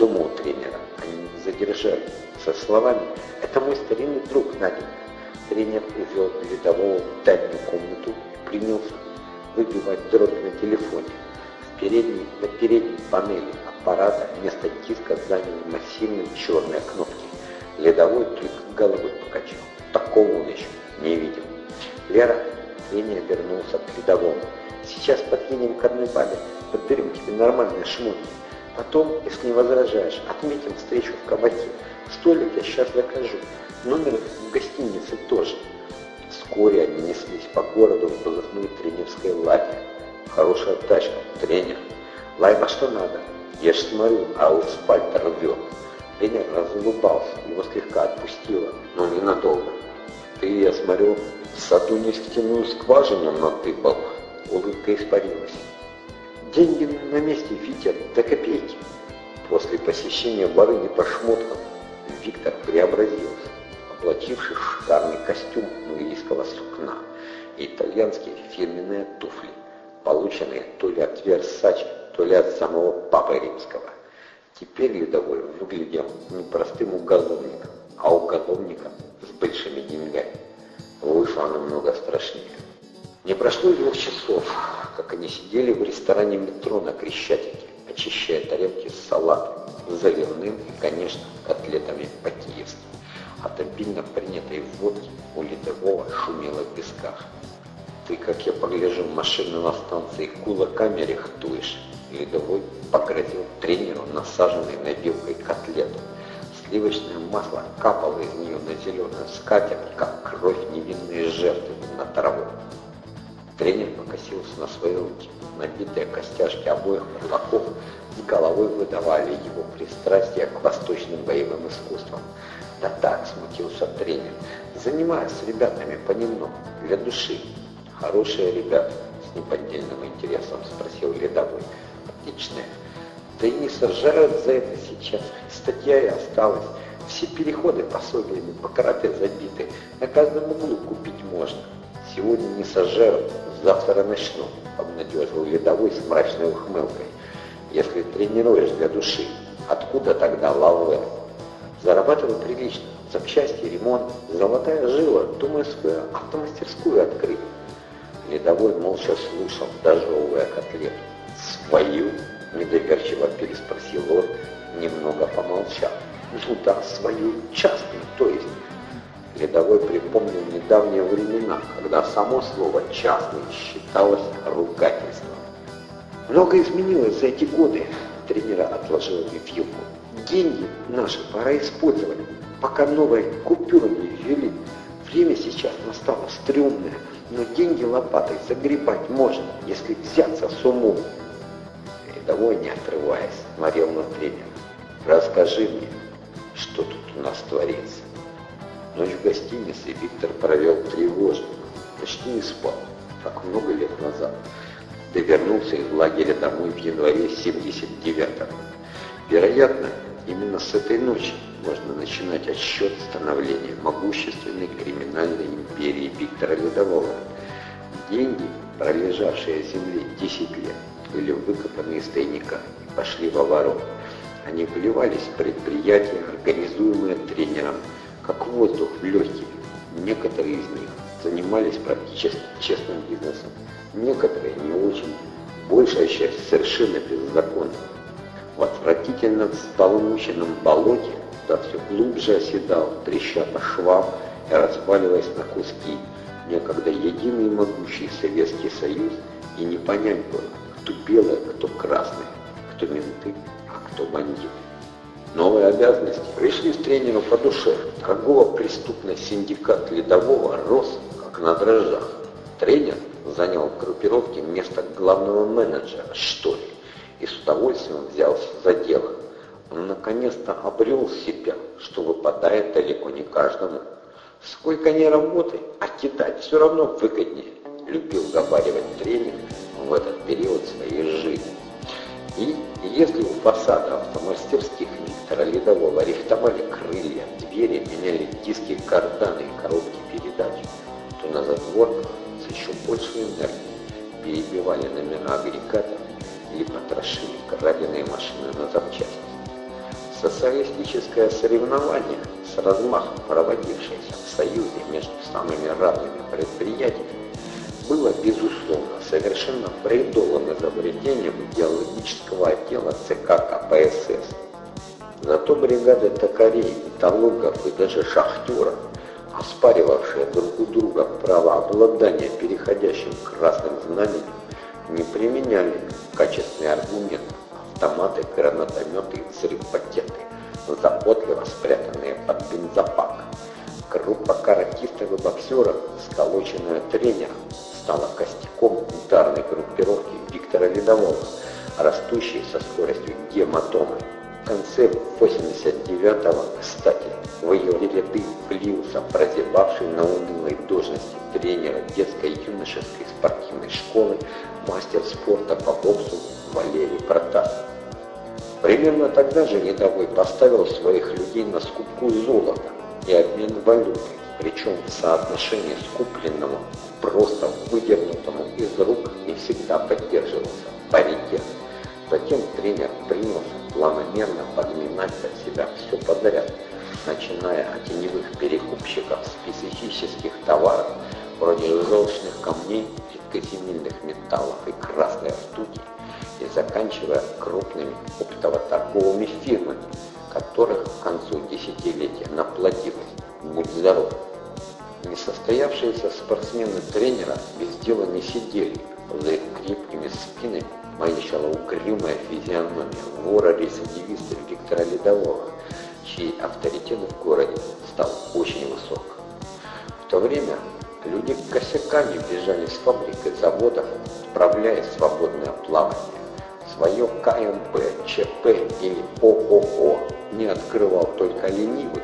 дома у тренера. Они задержали со словами «Это мой старинный друг Наденька». Тренер увел ледового в дальнюю комнату и принялся выбивать дробь на телефоне. В передней, на передней панели аппарата вместо диска заняли массивные черные кнопки. Ледовой только головой покачал. Такого он еще не видел. Лера, Леня обернулся к ледовому. Сейчас подъедем к одной бабе, подберем тебе нормальные шмотки. Потом, если не возражаешь, отметим встречу в кабаке. Столик я сейчас закажу. Номер в гостинице тоже. Вскоре они неслись по городу в позывной тренерской лаке. Хорошая тачка, тренер. Лайма что надо. Я ж смотрю, а асфальт рвет. Тренер разулыбался, его слегка отпустило, но ненадолго. Ты, я смотрю, в саду нефтяную скважину натыпал. Улыбка испарилась. Деньги на месте, Витя, до копейки. После посещения барыни по шмоткам Виктор преобразился, оплативший шикарный костюм английского сукна и итальянские фирменные туфли, полученные то ли от Версачи, то ли от самого Папы Римского. Теперь Ледовой выглядел не простым уголовником, а уголовником с большими деньгами. Вышло намного страшнее. Не прошло двух часов, как они сидели в ресторане метро на Крещатике, очищая тарелки с салатом, заливным и, конечно, котлетами по-киевски. От обильно принятой водки у Ледового шумело в висках. «Ты, как я погляжу, машину на станции кулаками рихтуешь», Ледовой погрозил тренеру насаженной набивкой котлету. Сливочное масло капало из нее на зеленую скатерть, как кровь невинной жертвы на траву. Тренер покосился на свои руки. Набитые костяшки обоих кулаков с головой выдавали его пристрастие к восточным боевым искусствам. Да так, смутился тренер. Занимаюсь с ребятами понемногу, для души. Хорошие ребята, с неподдельным интересом спросил Ледовой. Отличные. Да и не сажают за это сейчас. Статья и осталась. Все переходы пособиями по карате забиты. На каждом углу купить можно. Сегодня не сажают, завтра начну, обнадежил Ледовой с мрачной ухмылкой. Если тренируешь для души, откуда тогда лавер? Зарабатываю прилично. Запчасти, ремонт, золотая жила. Думаю, свою автомастерскую открыть. Ледовой молча слушал, дожевывая котлету. «Свою?» – недоверчиво переспросил он, немного помолчав. «Ну да, свою, частную, то есть». Ледовой припомнил недавние времена, когда само слово «частный» считалось ругательством. Много изменилось за эти годы, тренера отложил вилку. Деньги наши пора использовать, пока новые купюры не ввели. Время сейчас настало стрёмное, но деньги лопатой загребать можно, если взяться с умом. Рядовой, не отрываясь, смотрел на тренера. «Расскажи мне, что тут у нас творится?» Ночь в гостинице Виктор провел тревожно, почти не спал, как много лет назад. Да вернулся из лагеря домой в январе 79-го. Вероятно, именно с этой ночи можно начинать отсчет становления могущественной криминальной империи Виктора Ледового. Деньги, пролежавшие в земле 10 лет, были выкопаны из тайника и пошли в оборот. Они вливались в предприятия, организуемые тренером, как воздух в легкие. Некоторые из них занимались практически честным бизнесом, некоторые не очень, большая часть совершенно беззаконно. В отвратительно взбаламученном болоте, да все глубже оседал, треща по швам и разваливаясь на куски, некогда единый могучий Советский Союз, и не понять было, кто белый, кто красный, кто менты, а кто бандиты. Новые обязанности пришли с тренеру по душе. Торгово-преступный синдикат Ледового рос, как на дрожжах. Тренер занял в группировке место главного менеджера, что ли, и с удовольствием взялся за дело. Он наконец-то обрел себя, что выпадает далеко не каждому. Сколько ни работай, а кидать все равно выгоднее, любил говаривать тренер в этот период своей жизни. И если у фасада автомастерских Виктора Ледового рихтовали крылья, двери, меняли диски, карданы и коробки передач, то на затворках с еще большей энергией перебивали номера агрегатов или потрошили краденые машины на запчасти. Социалистическое соревнование, с размахом проводившееся в союзе между самыми разными предприятиями, было, безусловно, совершенно бредовым изобретением идеологического отдела ЦК КПСС. Зато бригады токарей, металлургов и даже шахтеров, оспаривавшие друг у друга право обладания переходящим красным знамением, не применяли в качестве аргумента автоматы, гранатометы и взрывпакеты, заботливо спрятанные под бензопак. Группа каратистов и боксеров, сколоченная тренером, стала костяком ударной группировки Виктора Ледового, растущей со скоростью гематомы. В конце 89-го, кстати, в ее ряды влился прозябавший на унылой должности тренера детской юношеской спортивной школы мастер спорта по боксу Валерий Протасов. Примерно тогда же Недовой поставил своих людей на скупку золота и обмен валюты, причем в соотношении скупленному просто выдернутому из рук не всегда поддерживался паритет. Затем тренер принялся планомерно подминать под себя все подряд, начиная от теневых перекупщиков специфических товаров, вроде желчных камней, редкоземельных металлов и красной ртути, и заканчивая крупными оптово-торговыми фирмами, которых к концу десятилетия наплодилось. Будь здоров! Несостоявшиеся спортсмены тренера без дела не сидели, за их крепкими спинами маячила угрюмая физиономия вора-рецидивиста Виктора Ледового, чей авторитет в городе стал очень высок. В то время люди косяками бежали с фабрик и заводов, отправляясь в свободное плавание свое КМП, ЧП или ООО не открывал только ленивый,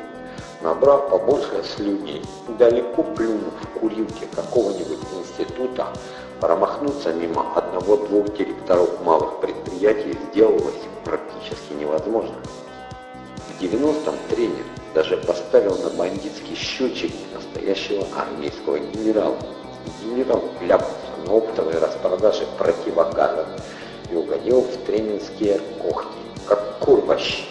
набрав побольше слюней, далеко плюнув в курилке какого-нибудь института, промахнуться мимо одного-двух директоров малых предприятий сделалось практически невозможно. В 90-м тренер даже поставил на бандитский счетчик настоящего армейского генерала. Генерал вляпался на оптовой распродаже противогазов и угодил в тренерские когти, как курващ.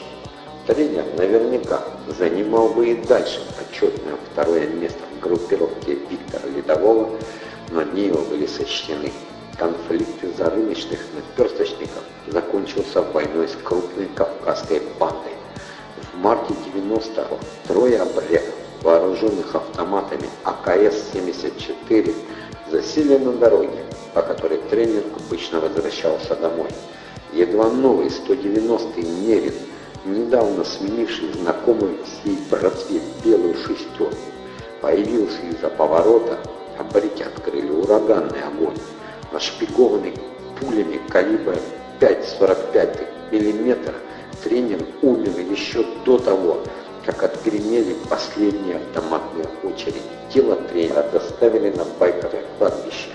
Тренер наверняка занимал бы и дальше почетное второе место в группировке Виктора Ледового, но дни его были сочтены. Конфликт из-за рыночных наперсточников закончился войной с крупной кавказской бандой. В марте 90-го трое обреков, вооруженных автоматами АКС-74, засели на дороге, по которой тренер обычно возвращался домой. Едва новый 190-й Мерин, недавно сменивший знакомый всей братве белую шестерку, появился из-за поворота, а брики открыли ураганный огонь, нашпигованный пулями калибра 5,45 мм, тренер умер еще до того, как отгремели последние автоматные очереди. Тело тренера доставили на байковое кладбище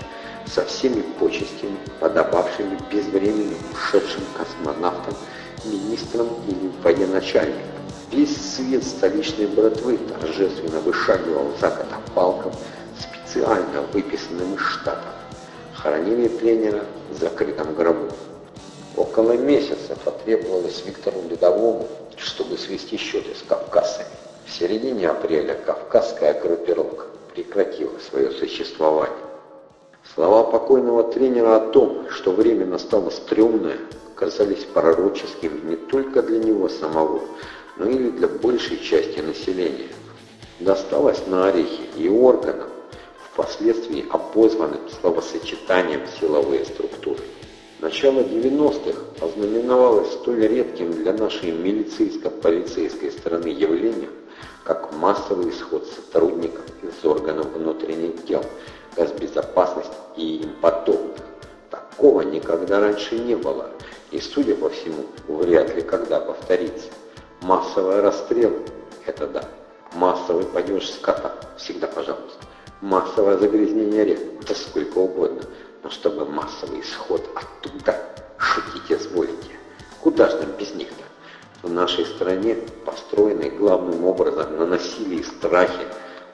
со всеми почестями, подобавшими безвременно ушедшим космонавтам, министрам или военачальникам. Весь свет столичной братвы торжественно вышагивал за катапалком, специально выписанным из штатов. Хоронили тренера в закрытом гробу. Около месяца потребовалось Виктору Ледовому, чтобы свести счеты с кавказцами. В середине апреля кавказская группировка прекратила свое существование. Слова покойного тренера о том, что время настало стрёмное, казались пророческими не только для него самого, но и для большей части населения. Досталось на орехи и органам, впоследствии опозванным словосочетанием силовые структуры. Начало 90-х ознаменовалось столь редким для нашей милицейско-полицейской страны явлением, как массовый исход сотрудников из органов внутренних дел, госбезопасности и им подобных. Такого никогда раньше не было, и, судя по всему, вряд ли когда повторится. Массовый расстрел – это да. Массовый падеж скота – всегда пожалуйста. Массовое загрязнение рек – да сколько угодно – но чтобы массовый исход оттуда, шутить изволите. Куда же нам без них-то? В нашей стране, построенной главным образом на насилии и страхе,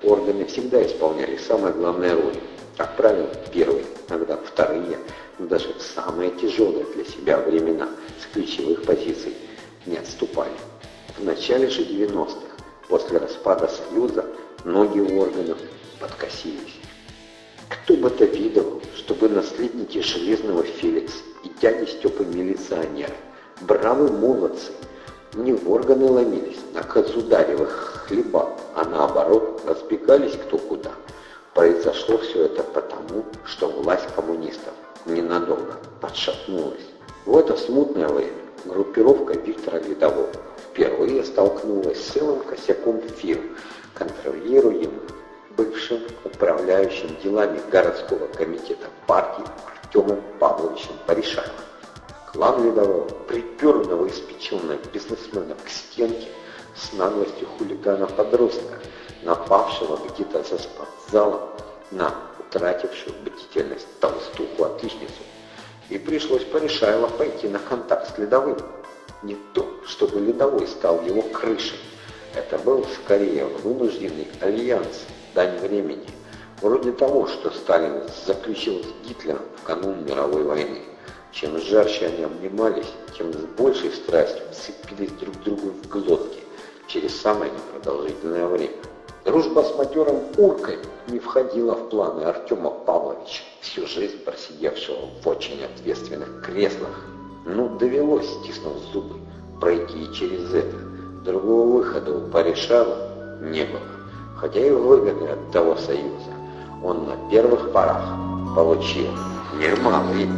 органы всегда исполняли самое главное роль. Как правило, первые, иногда вторые, но даже в самые тяжелые для себя времена с ключевых позиций не отступали. В начале же 90-х, после распада Союза, многие органы подкосились. Кто бы это видел, чтобы наследники Железного Феликс и дяди Степы милиционеры, бравые молодцы, не в органы ломились на государевых хлеба, а наоборот разбегались кто куда. Произошло все это потому, что власть коммунистов ненадолго подшатнулась. В это смутное время группировка Виктора Ледового впервые столкнулась с целым косяком фирм, контролируемых бывшим управляющим делами городского комитета партии Артемом Павловичем Паришаевым. Клан Ледового припер новоиспеченного бизнесмена к стенке с наглостью хулигана-подростка, напавшего где-то за спортзалом на утратившую бдительность толстуху-отличницу. И пришлось Паришаева пойти на контакт с Ледовым. Не то, чтобы Ледовой стал его крышей. Это был скорее вынужденный альянс дань времени, вроде того, что Сталин заключил с Гитлером в канун мировой войны. Чем жарче они обнимались, тем с большей страстью вцепились друг другу в глотки через самое непродолжительное время. Дружба с матерым Уркой не входила в планы Артема Павловича, всю жизнь просидевшего в очень ответственных креслах. Ну, довелось, стиснув зубы, пройти и через это. Другого выхода у Паришава не было хотя и выгоды от того союза, он на первых порах получил немалый.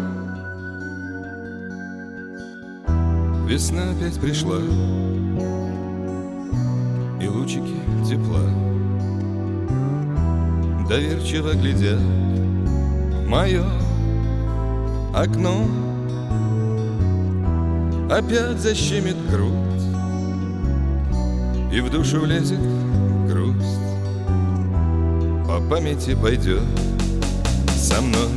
Весна опять пришла, и лучики тепла доверчиво глядя в мое окно. Опять защемит грудь, и в душу влезет по памяти пойдет со мной.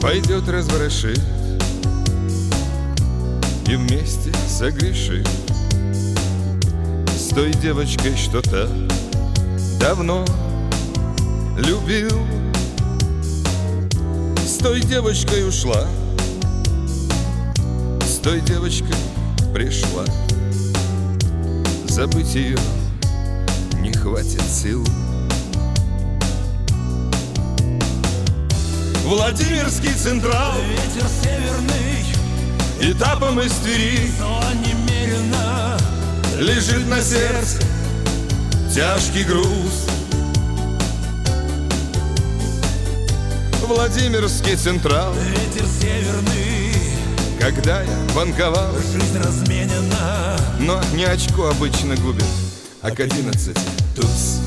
Пойдет разворошит И вместе согрешит С той девочкой что-то давно любил. С той девочкой ушла. С той девочкой пришла. Забыть ее не хватит сил. Владимирский Централ. Ветер северный. Этапом из Твери. Но немерено Лежит на сердце Тяжкий груз Владимирский Централ. Ветер северный. Когда я банковал. Жизнь разменена. Но не очко обычно губит А к одиннадцати туз